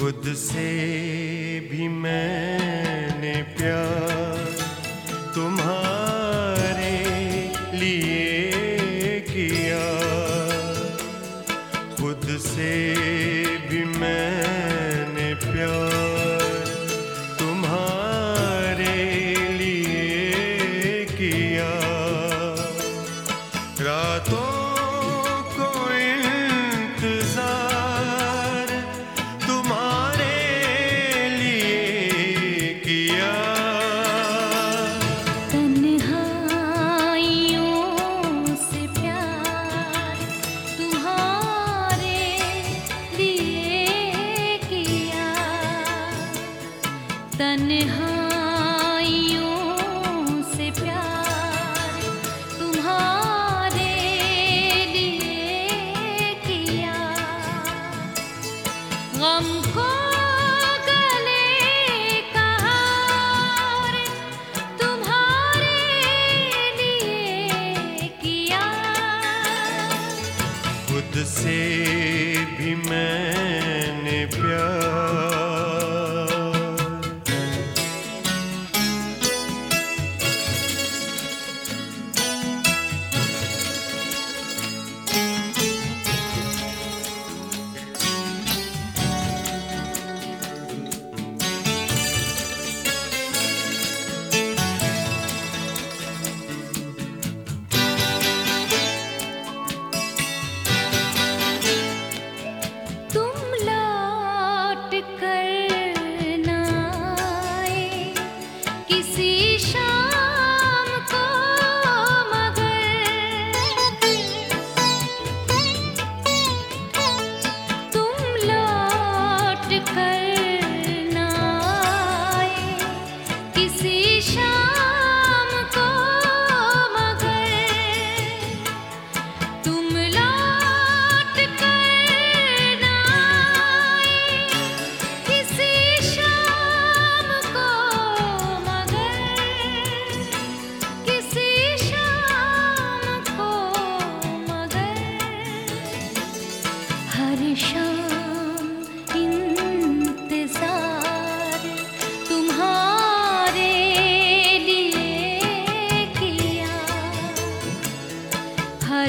खुद से भी मैंने प्यार तुम्हारे लिए किया। खुद से भी मैंने प्यार तन्हा que se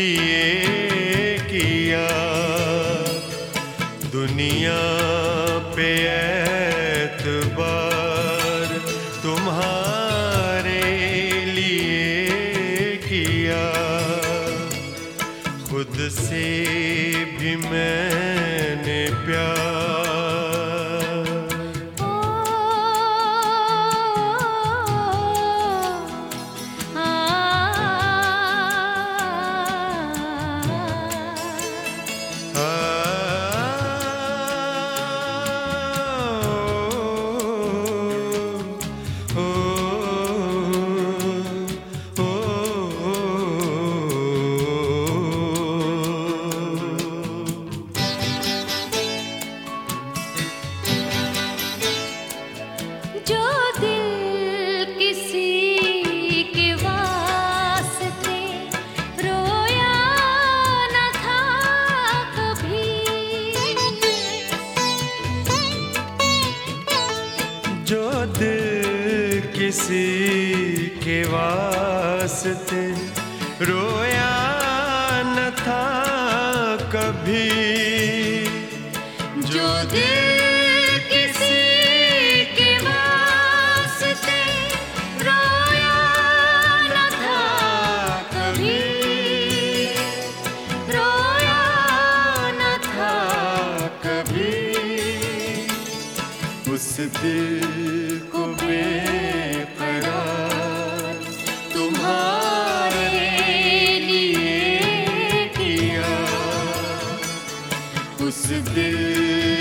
लिए किया। दुनिया पे एतबार तुम्हारे लिए किया। खुद से भी मैंने प्यार किसी के वास्ते रोया न था कभी। जो दिल न था कभी। रोया न था कभी। उस दिल को भी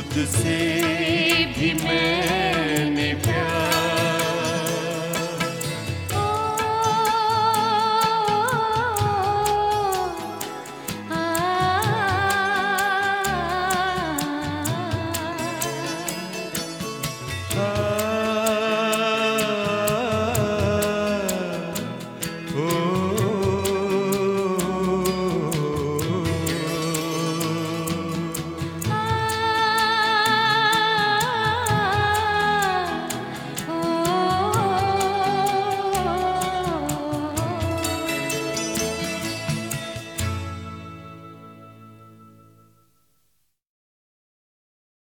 खुद से भी मैं